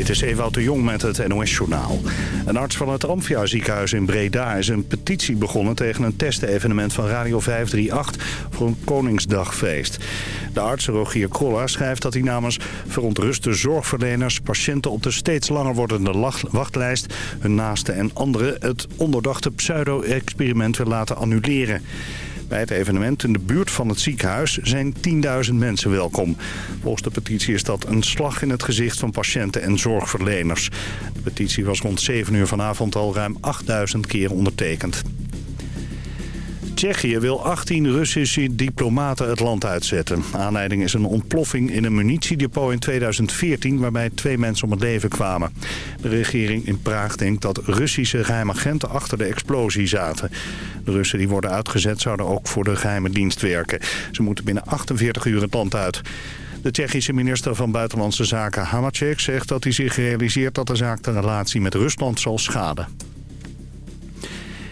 Dit is Ewout de Jong met het NOS-journaal. Een arts van het Amphia ziekenhuis in Breda is een petitie begonnen... tegen een testevenement van Radio 538 voor een Koningsdagfeest. De arts Rogier Krolla schrijft dat hij namens verontruste zorgverleners... patiënten op de steeds langer wordende wachtlijst... hun naasten en anderen het onderdachte pseudo-experiment wil laten annuleren. Bij het evenement in de buurt van het ziekenhuis zijn 10.000 mensen welkom. Volgens de petitie is dat een slag in het gezicht van patiënten en zorgverleners. De petitie was rond 7 uur vanavond al ruim 8.000 keer ondertekend. Tsjechië wil 18 Russische diplomaten het land uitzetten. Aanleiding is een ontploffing in een munitiedepot in 2014... waarbij twee mensen om het leven kwamen. De regering in Praag denkt dat Russische geheime agenten achter de explosie zaten. De Russen die worden uitgezet zouden ook voor de geheime dienst werken. Ze moeten binnen 48 uur het land uit. De Tsjechische minister van Buitenlandse Zaken Hamacek zegt dat hij zich realiseert dat de zaak de relatie met Rusland zal schaden.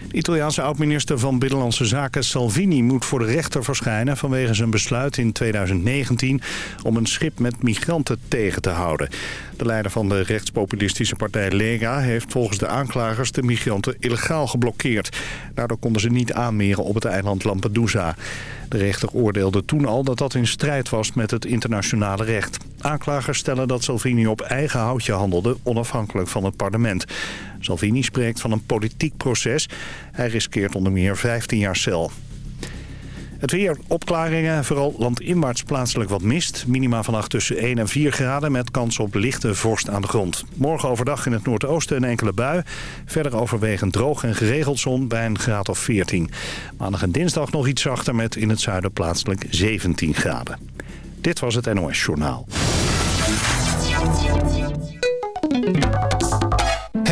De Italiaanse oud-minister van Binnenlandse Zaken Salvini moet voor de rechter verschijnen... vanwege zijn besluit in 2019 om een schip met migranten tegen te houden. De leider van de rechtspopulistische partij Lega heeft volgens de aanklagers de migranten illegaal geblokkeerd. Daardoor konden ze niet aanmeren op het eiland Lampedusa. De rechter oordeelde toen al dat dat in strijd was met het internationale recht. Aanklagers stellen dat Salvini op eigen houtje handelde, onafhankelijk van het parlement. Salvini spreekt van een politiek proces. Hij riskeert onder meer 15 jaar cel. Het weer, opklaringen, vooral landinwaarts plaatselijk wat mist. Minima vannacht tussen 1 en 4 graden met kans op lichte vorst aan de grond. Morgen overdag in het noordoosten een enkele bui. Verder overwegend droog en geregeld zon bij een graad of 14. Maandag en dinsdag nog iets zachter met in het zuiden plaatselijk 17 graden. Dit was het NOS Journaal.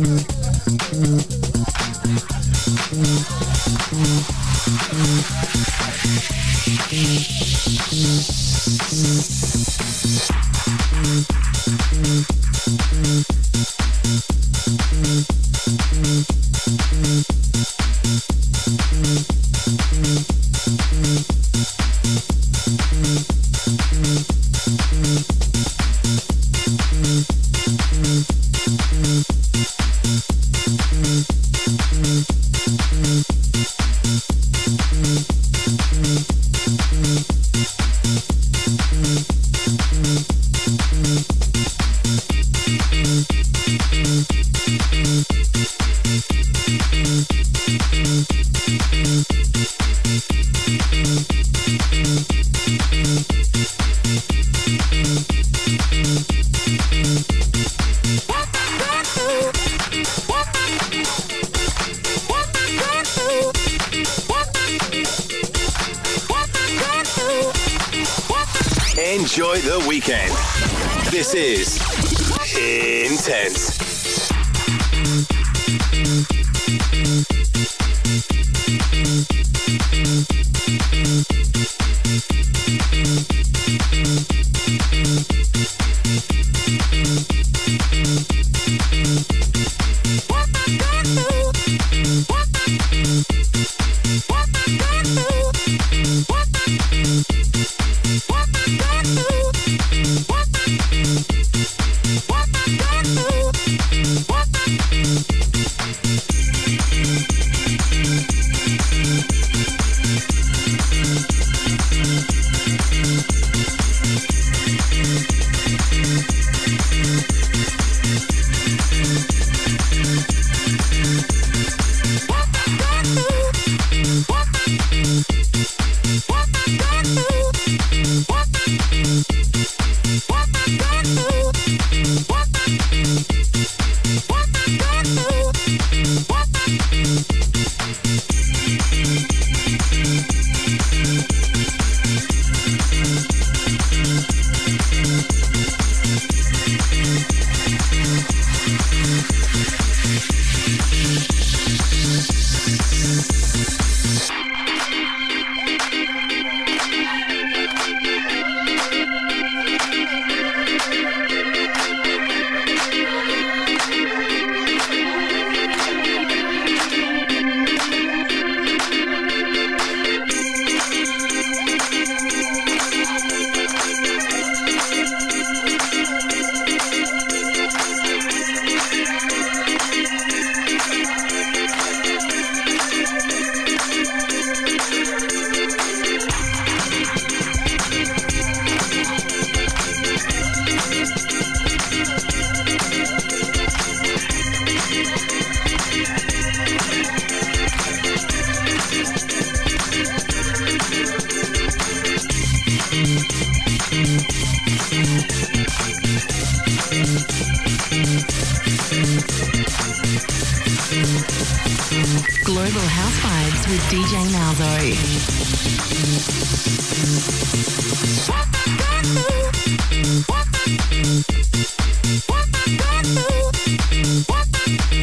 Enjoy the weekend. This is Intense.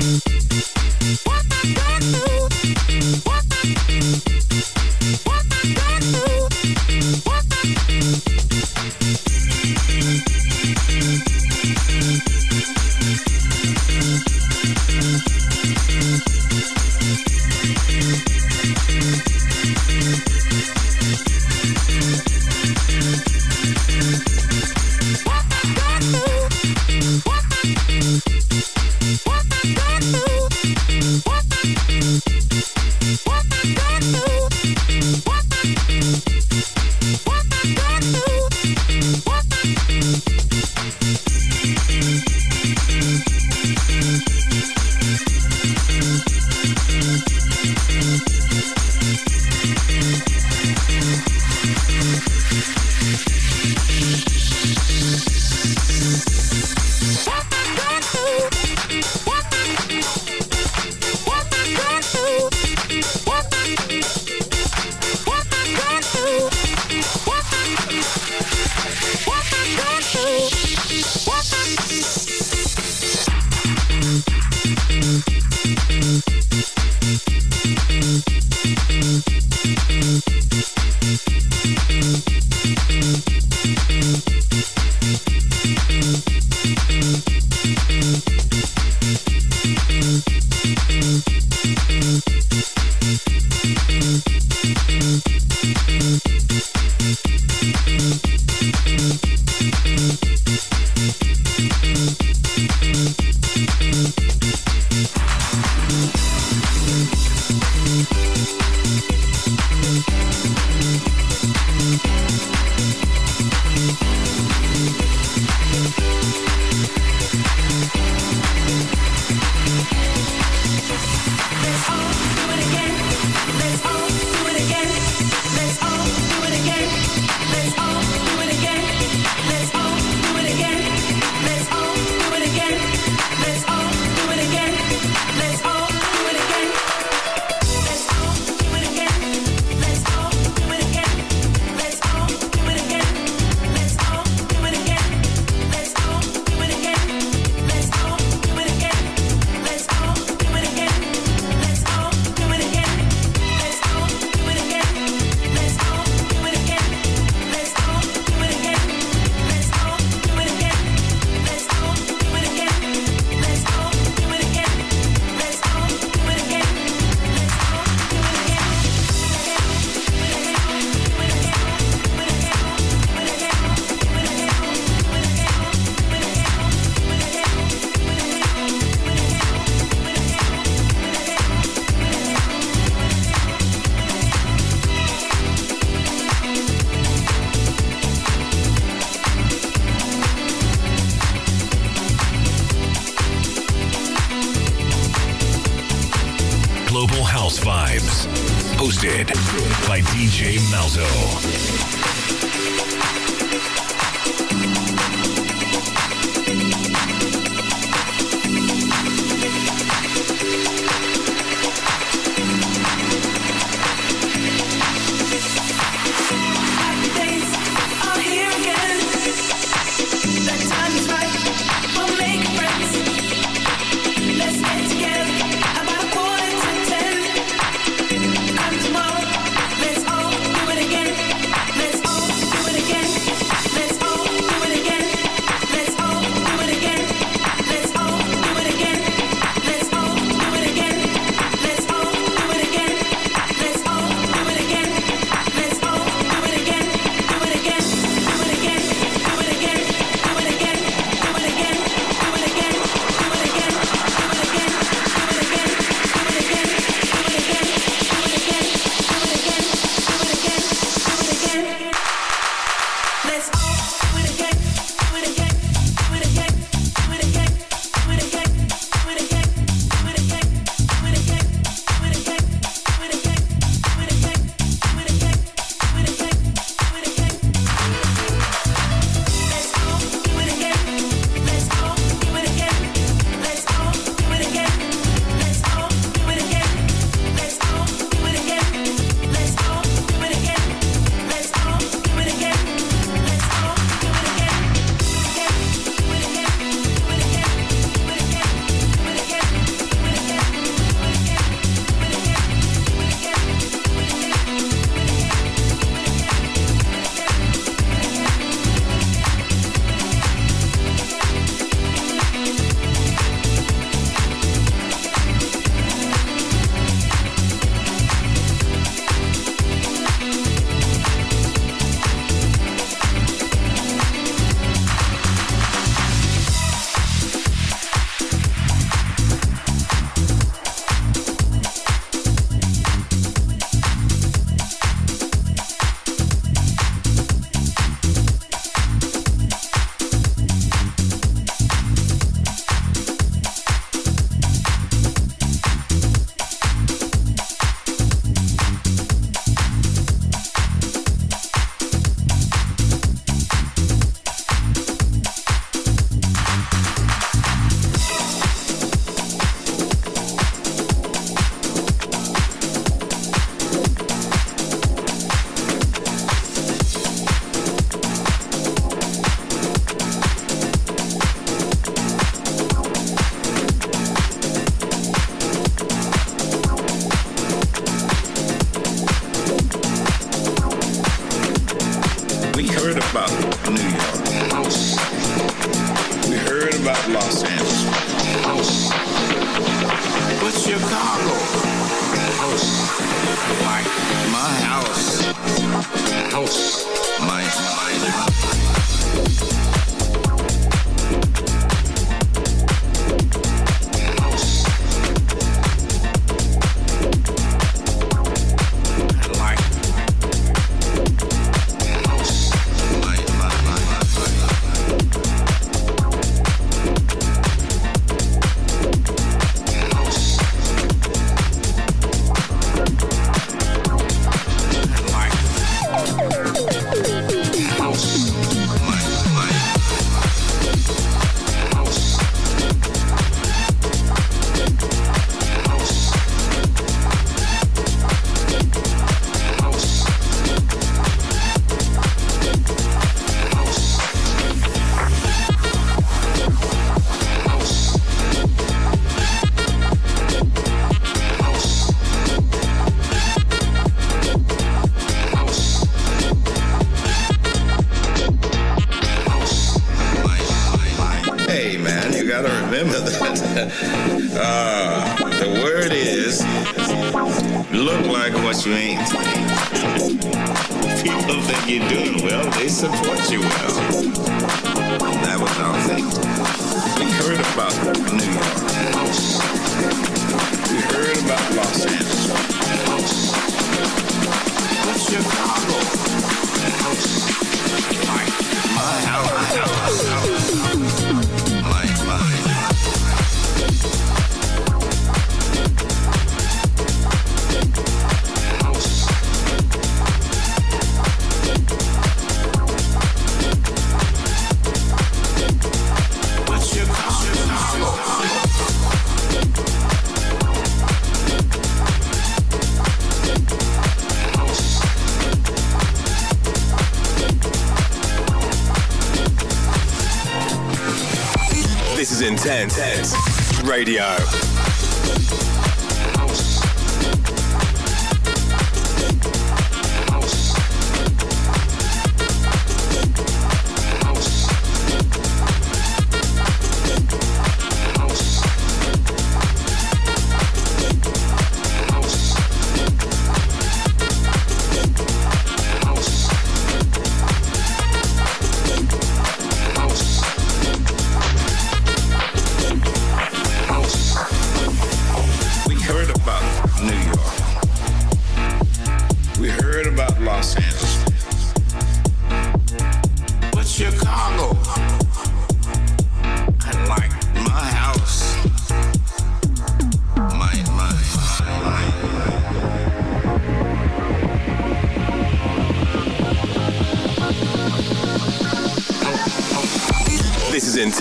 What?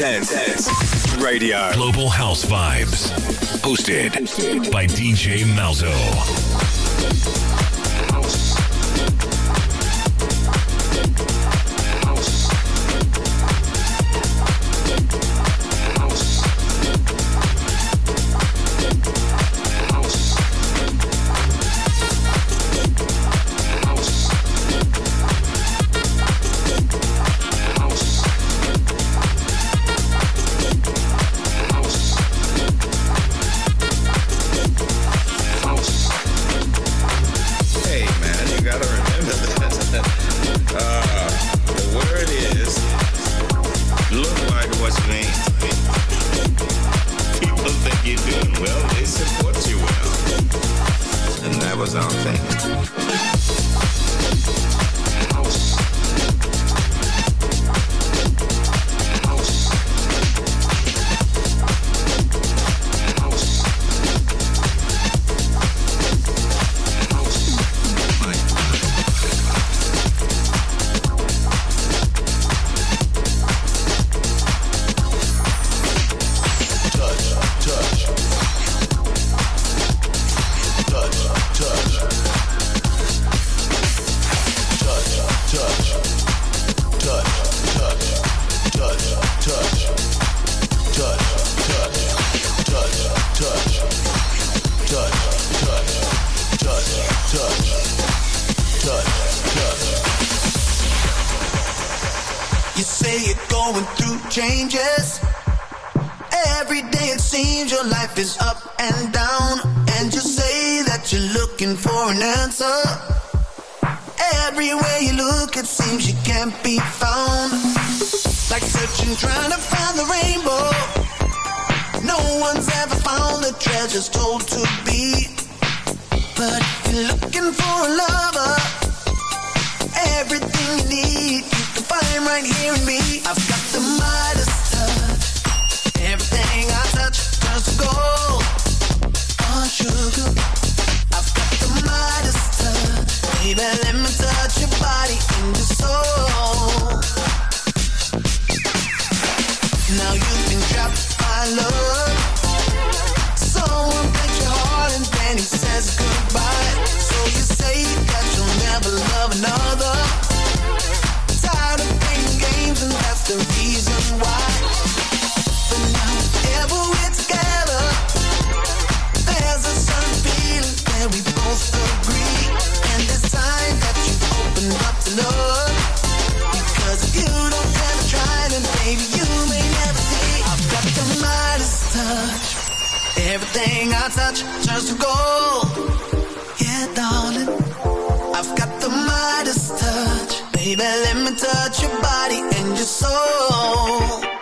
Is Intense Radio. Global House Vibes. Hosted by DJ Malzo. Changes. Every day it seems your life is up and down. And you say that you're looking for an answer. Everywhere you look, it seems you can't be found. Like searching, trying to find the rainbow. No one's ever found the treasures told to be. But if you're looking for a lover, everything you need find right here in me. I've got the Midas touch. Everything I touch turns to gold. Oh, sugar. I've got the Midas touch. Baby, let me touch your body and your soul. Now you've been trapped by love. Someone breaks your heart and then he says goodbye. So you say that you'll never love another. Everything I touch turns to gold. Baby, let me touch your body and your soul.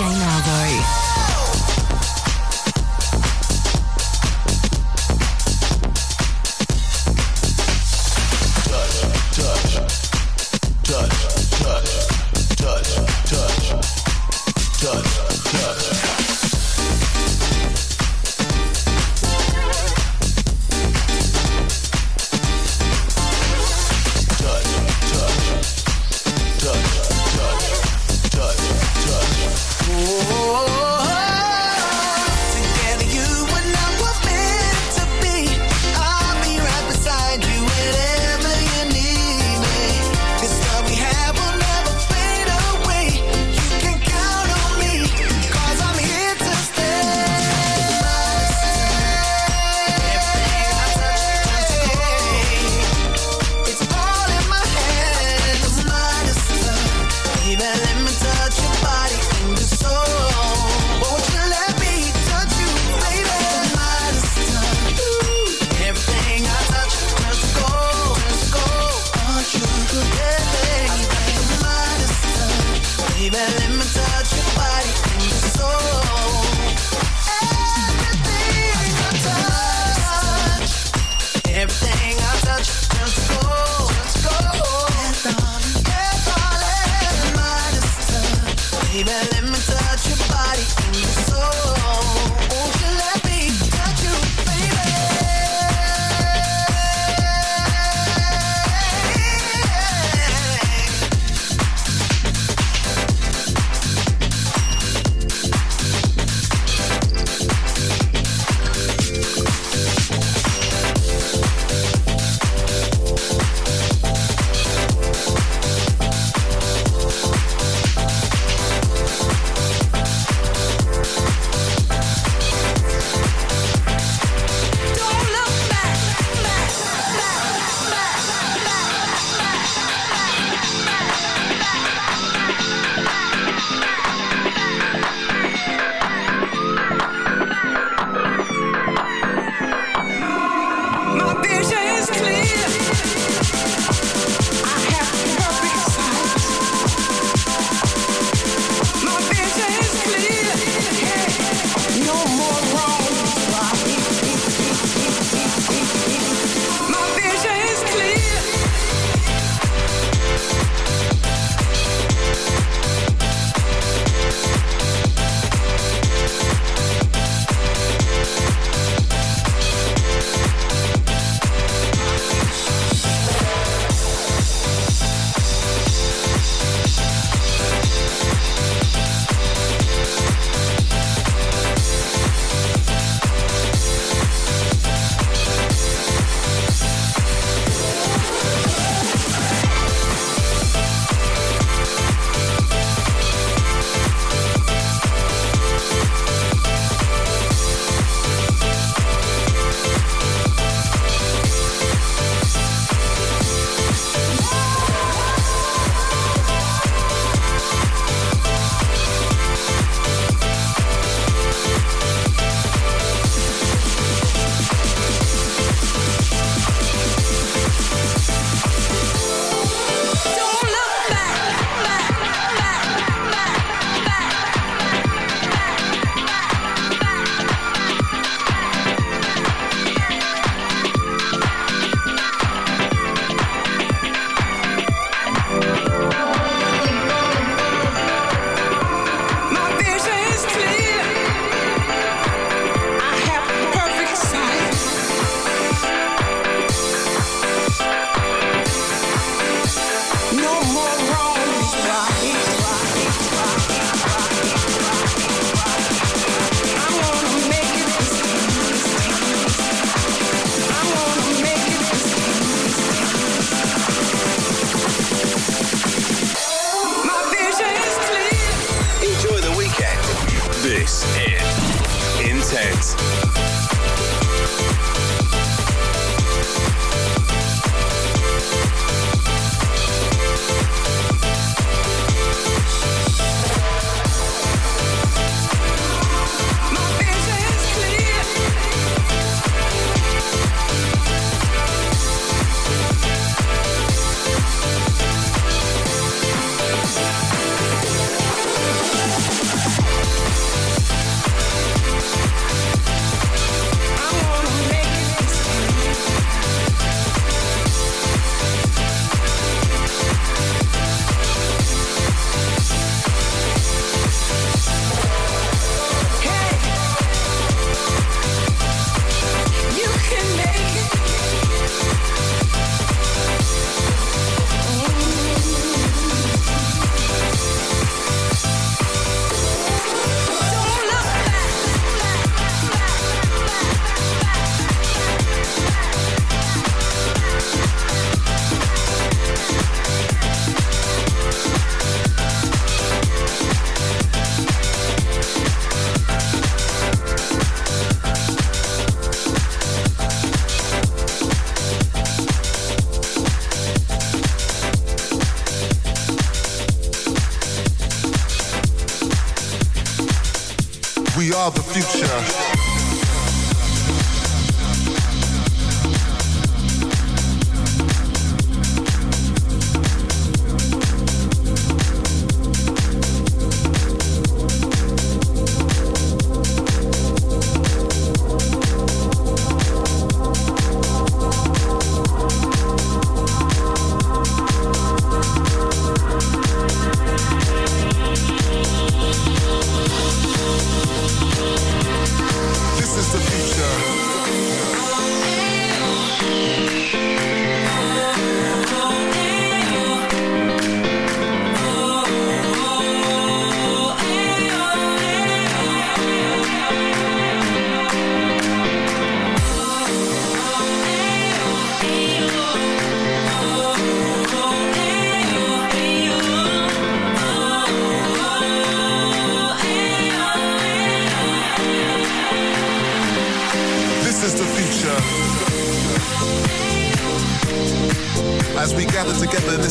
DJ Malzo.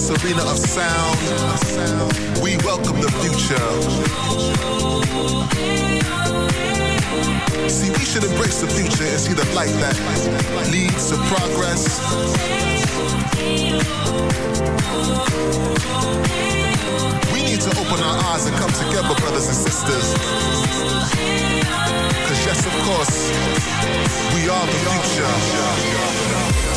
this arena of sound, we welcome the future. See, we should embrace the future and see the light that leads to progress. We need to open our eyes and come together, brothers and sisters. Cause yes, of course, we are the future.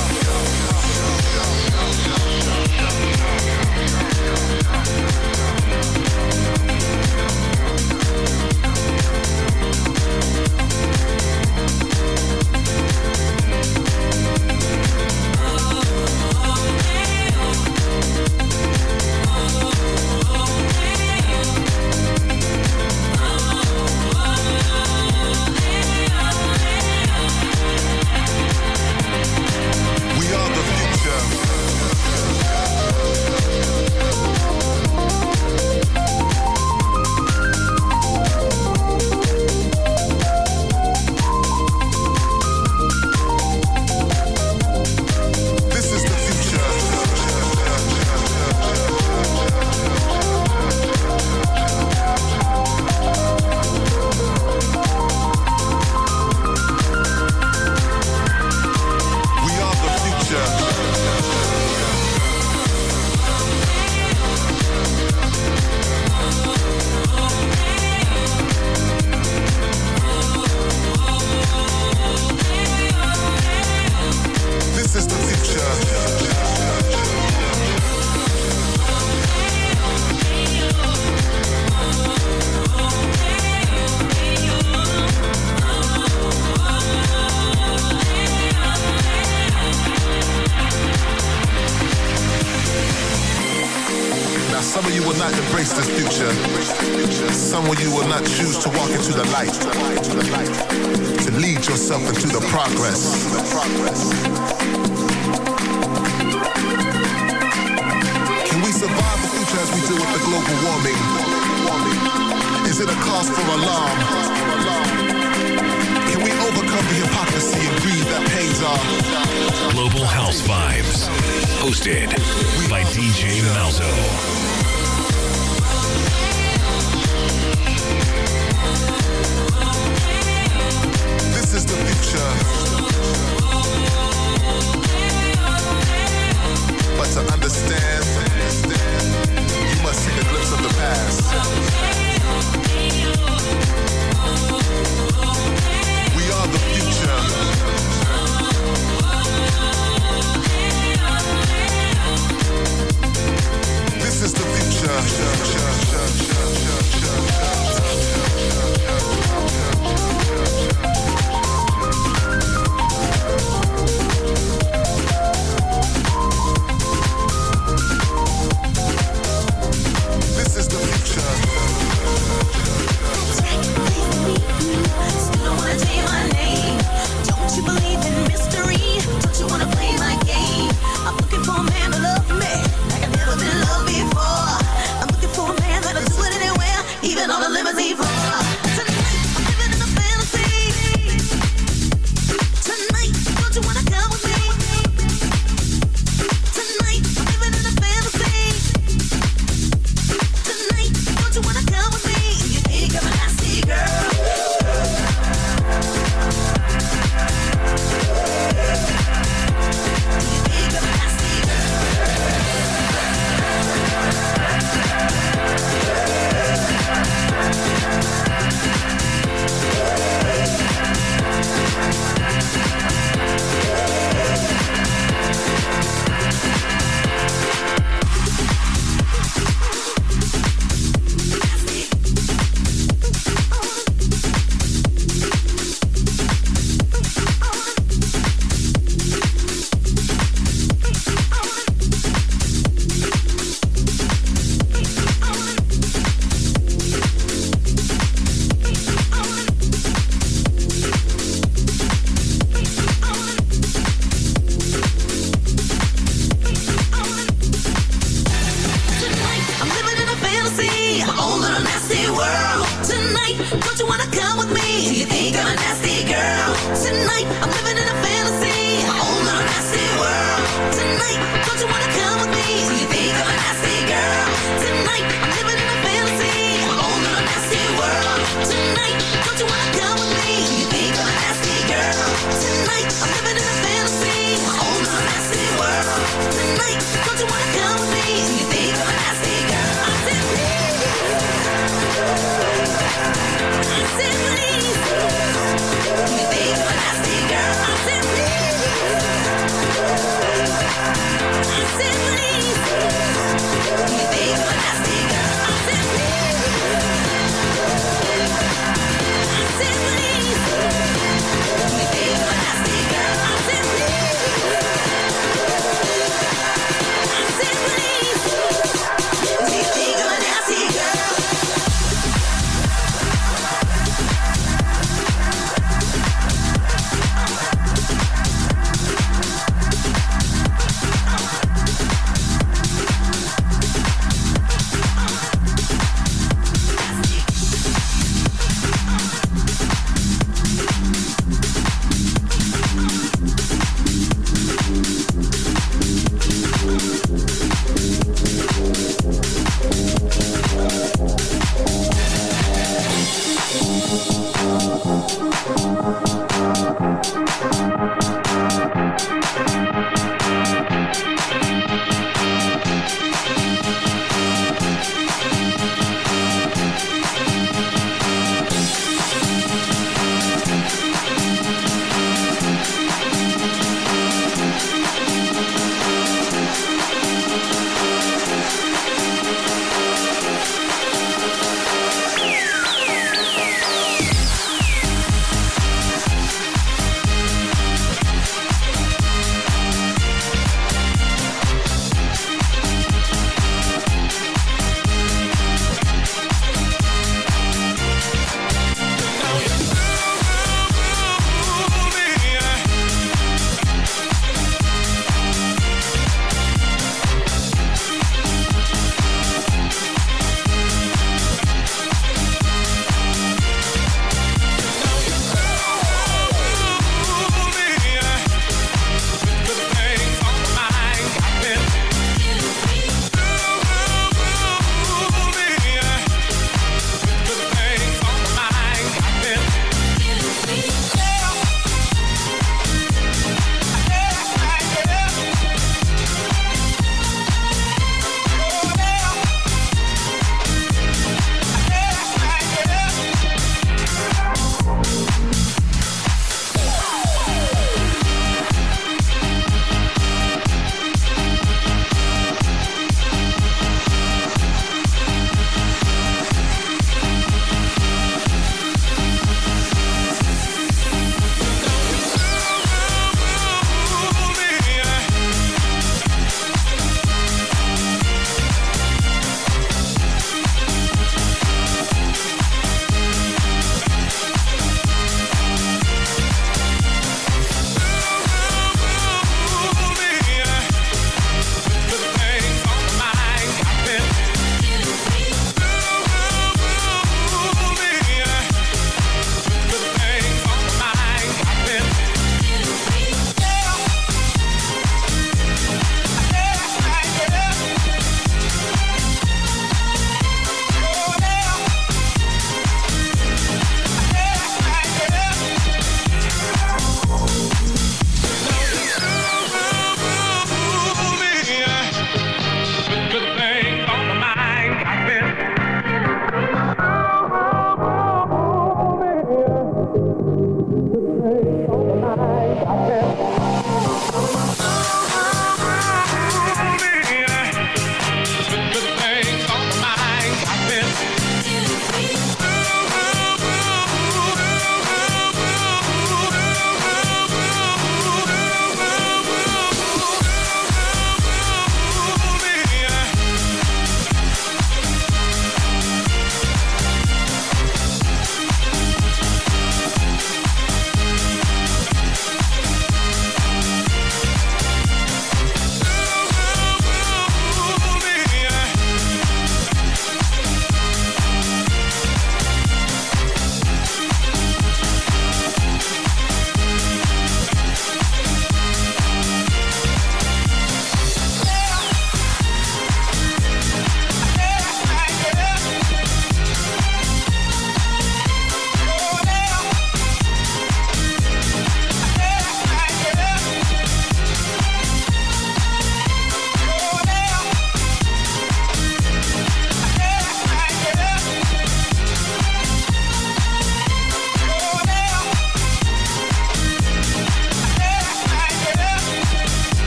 I can't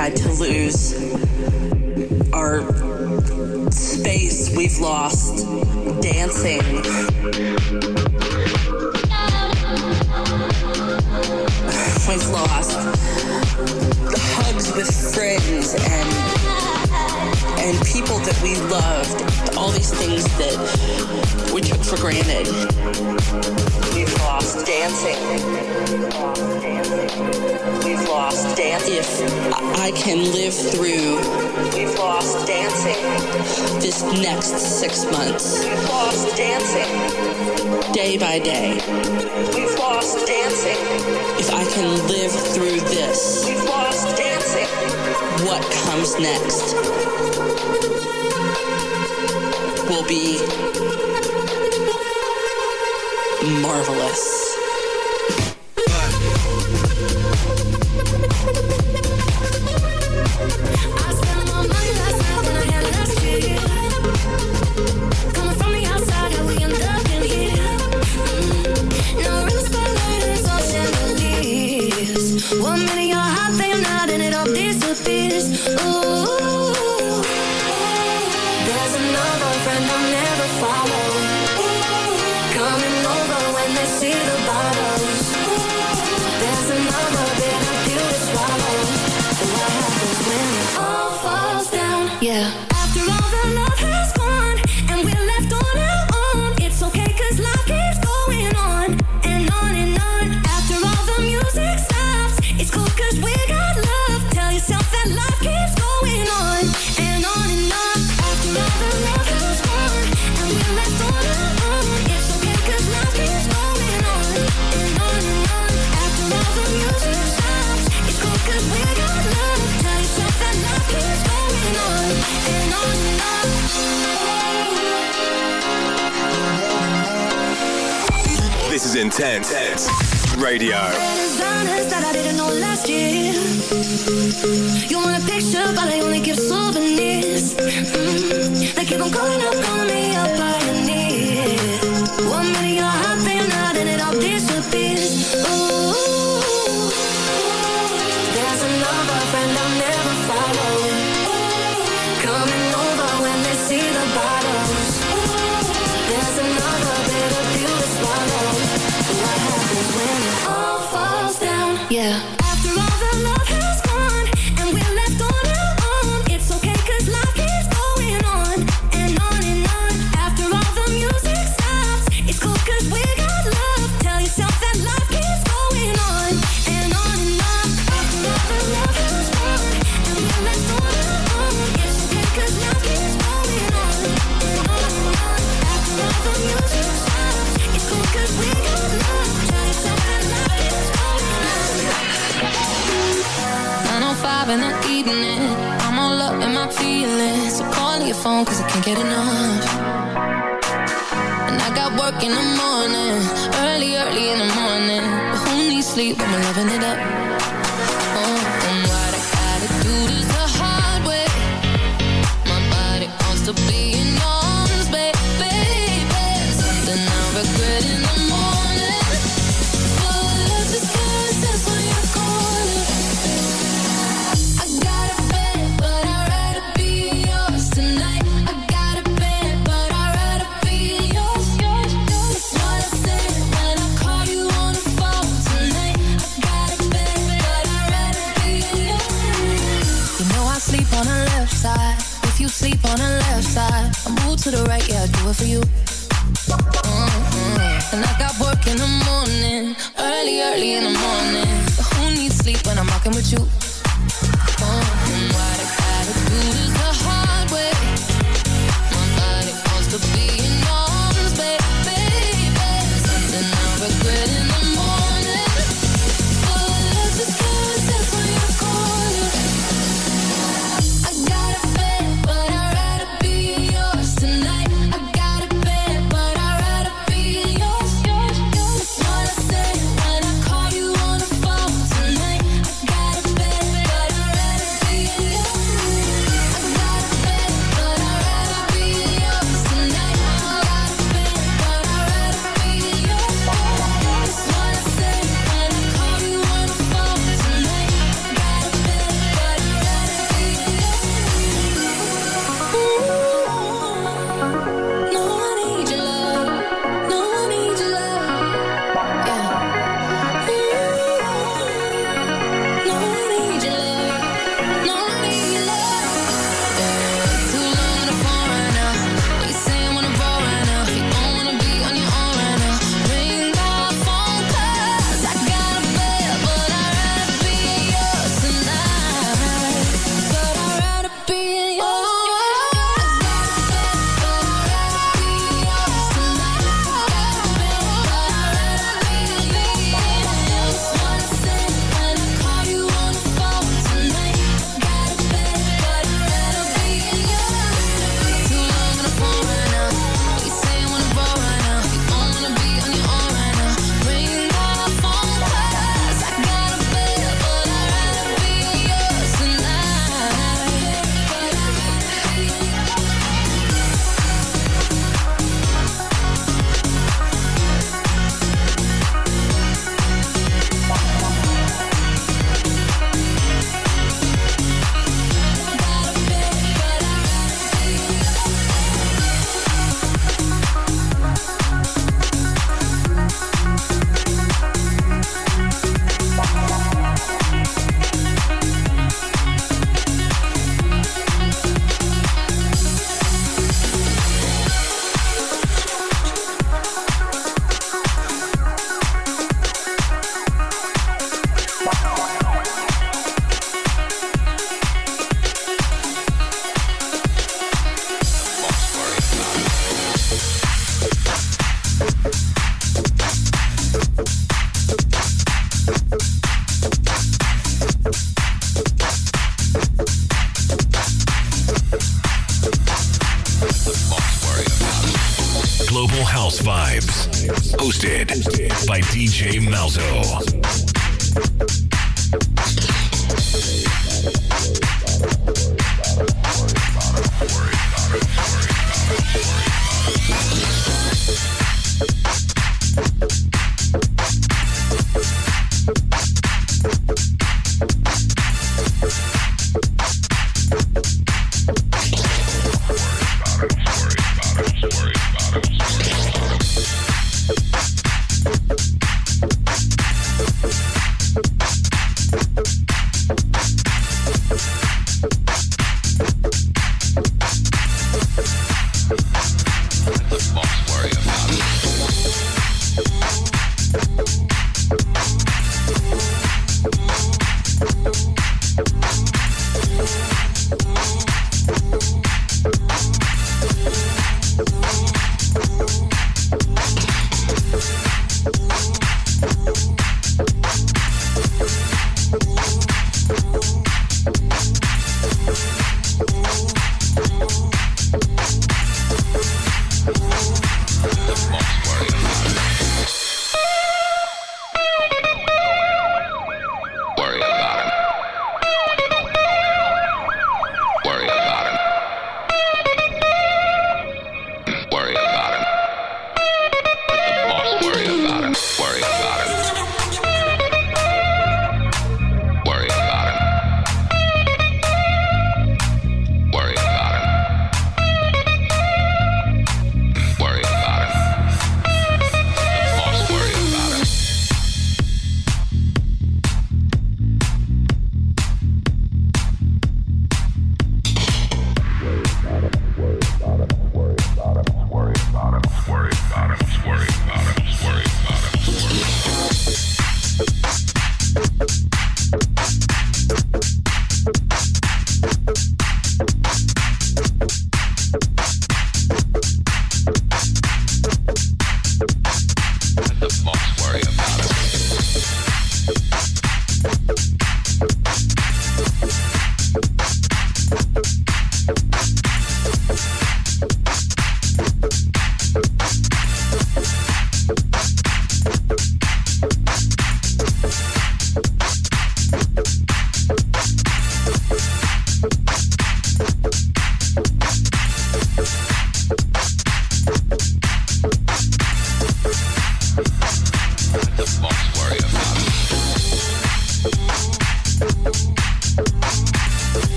had to lose, our space we've lost dancing. We've lost the hugs with friends and and people that we loved, all these things that we took for granted. We've lost dancing. We've lost dancing. If I can live through We've lost dancing this next six months. We've lost dancing day by day. We've lost dancing. If I can live through this, we've lost dancing. What comes next? be marvelous. Intense Radio. Honest that I didn't know last year. You want a picture, but I only give souvenirs. Mm. They keep on calling up, calling me. One minute you're and it all disappears. Ooh. phone cause I can't get enough. And I got work in the morning, early, early in the morning. But who needs sleep when we're loving it up? over for you. Mm -hmm. And I got work in the morning, early, early in the morning. Who needs sleep when I'm rocking with you?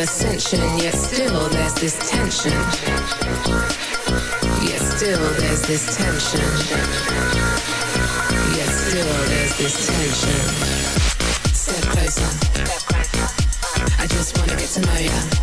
ascension. Yet still there's this tension. Yet still there's this tension. Yet still there's this tension. Step closer. I just wanna get to know ya.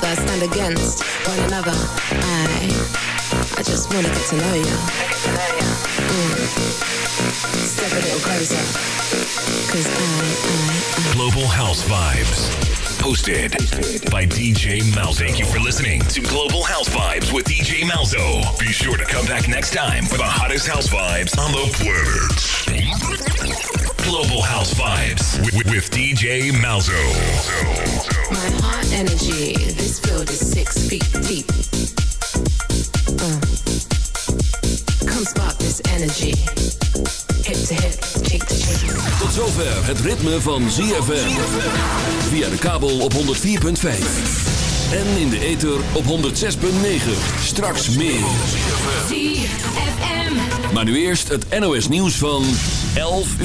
Stand against one another. I I just wanna get to know you. Mm. Step a little closer. Cause I, I, Global House Vibes. Hosted by DJ Malzo. Thank you for listening to Global House Vibes with DJ Malzo. Be sure to come back next time for the hottest house vibes on the planet. Global House Vibes with, with DJ Malzo. Heart energy, this field is six feet deep. Uh. Come spark this energy. Hip to hip, cheek to cheek. Tot zover het ritme van ZFM. Via de kabel op 104.5. En in de ether op 106.9. Straks meer. ZFM. Maar nu eerst het NOS nieuws van 11 uur.